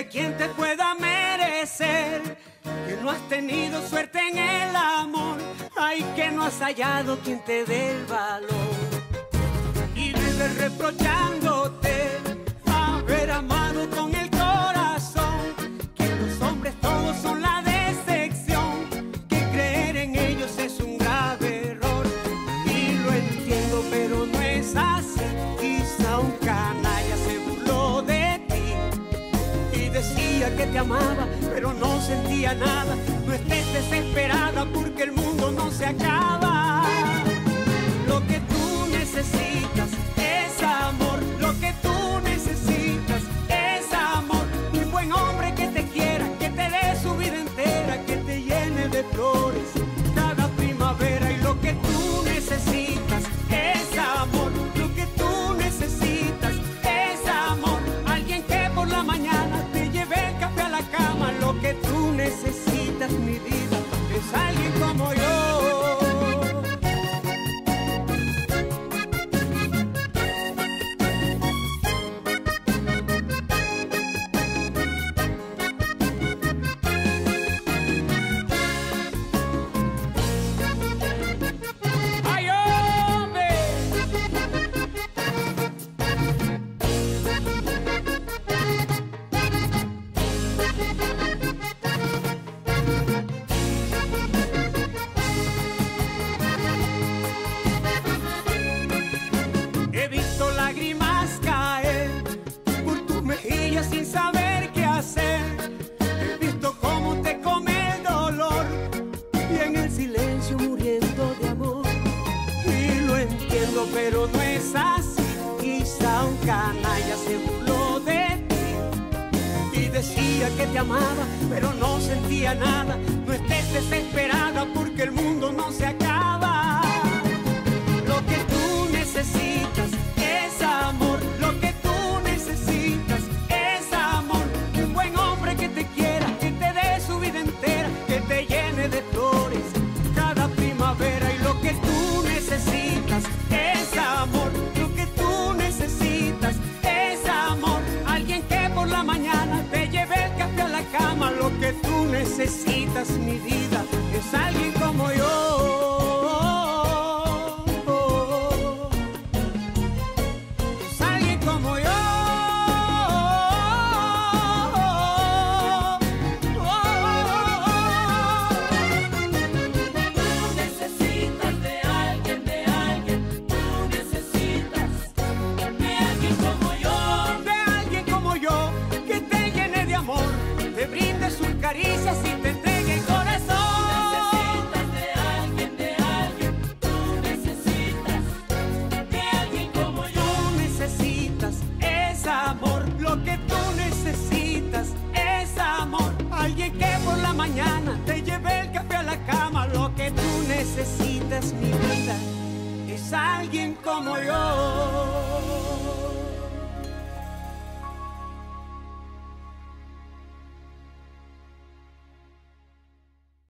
de quien te pueda merecer. Que no has tenido suerte en el amor, ay que no has hallado quien te dé el valor. Y vives reprochándote te amaba, pero no sentía nada. No estés desesperada porque el mundo no se acaba. Pero no es así. Quizá un canalla se burló de ti y decía que te amaba, pero no sentía nada. No estés desesperada necesitas, mi vida, es alguien como yo. Sus caricias y te entregue el corazón. Necesitas de alguien, de alguien. Tú necesitas de alguien como yo. Tú necesitas es amor, lo que tú necesitas es amor. Alguien que por la mañana te lleve el café a la cama, lo que tú necesitas, mi vida, es alguien como yo.